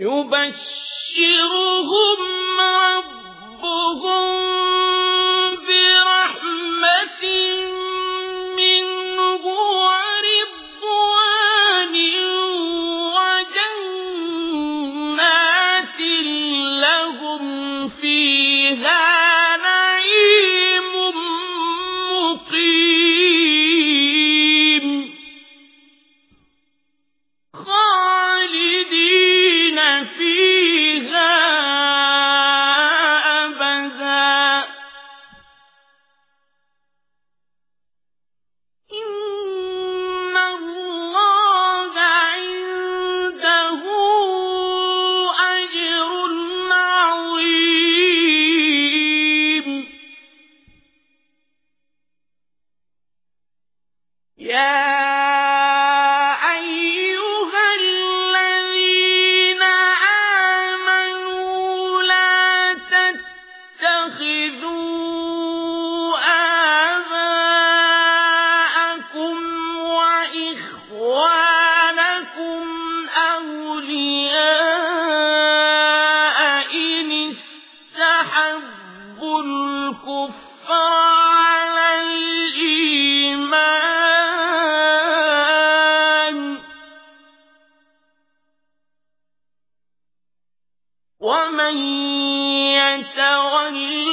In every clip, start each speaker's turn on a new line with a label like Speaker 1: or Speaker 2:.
Speaker 1: يبشرهم ربهم برحمة منه ورضوان وجنات لهم فيها يتولهم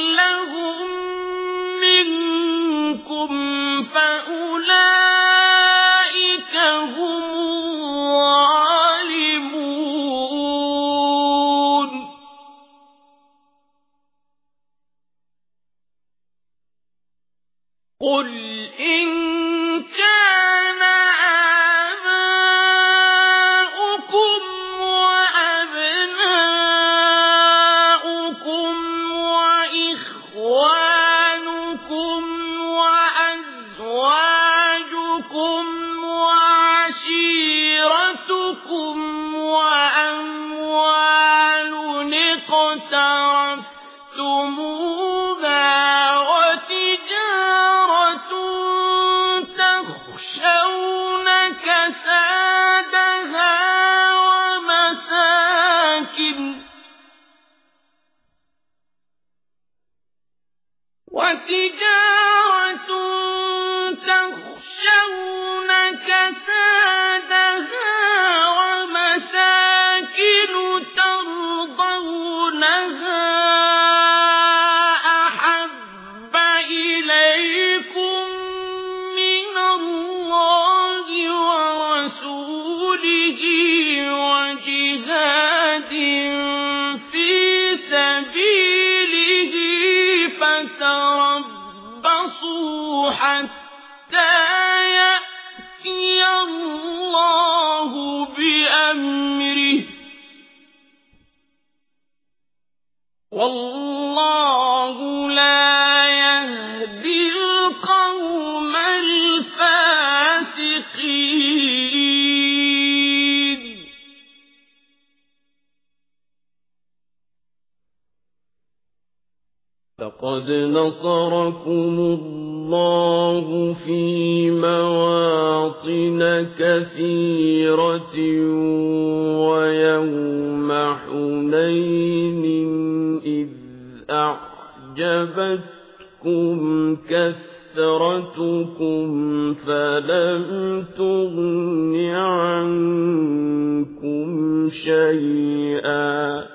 Speaker 1: كسادها ومساكن. وتجارة حتى يأتي الله بأمره. والله لا يهدي القوم الفاسقين.
Speaker 2: لقد نصركم الله في مواطن كثيرة ويوم حنين إذ أعجبتكم كثرتكم فلم تغن عنكم شيئا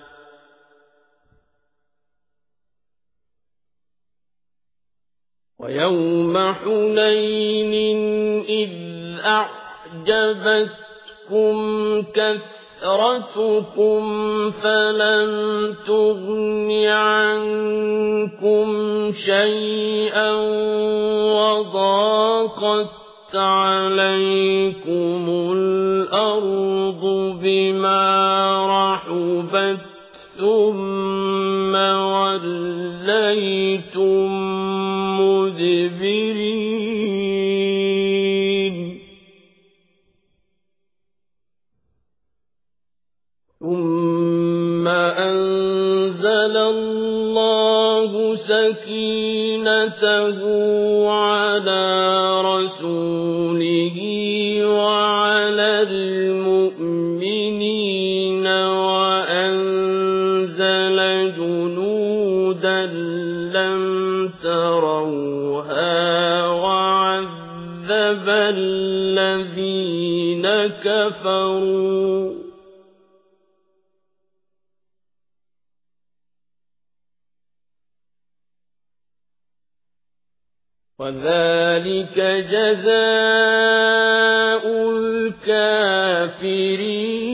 Speaker 2: ويوم حنين إذ أعجبتكم كثرتكم فلم تغن عنكم شيئا وضاقت عليكم الأرض بما ثم وليتم مدبرين. ثم أنزل الله سكينته على جنودا لم تروها وعذب الذين كفروا وذلك جزاء الكافرين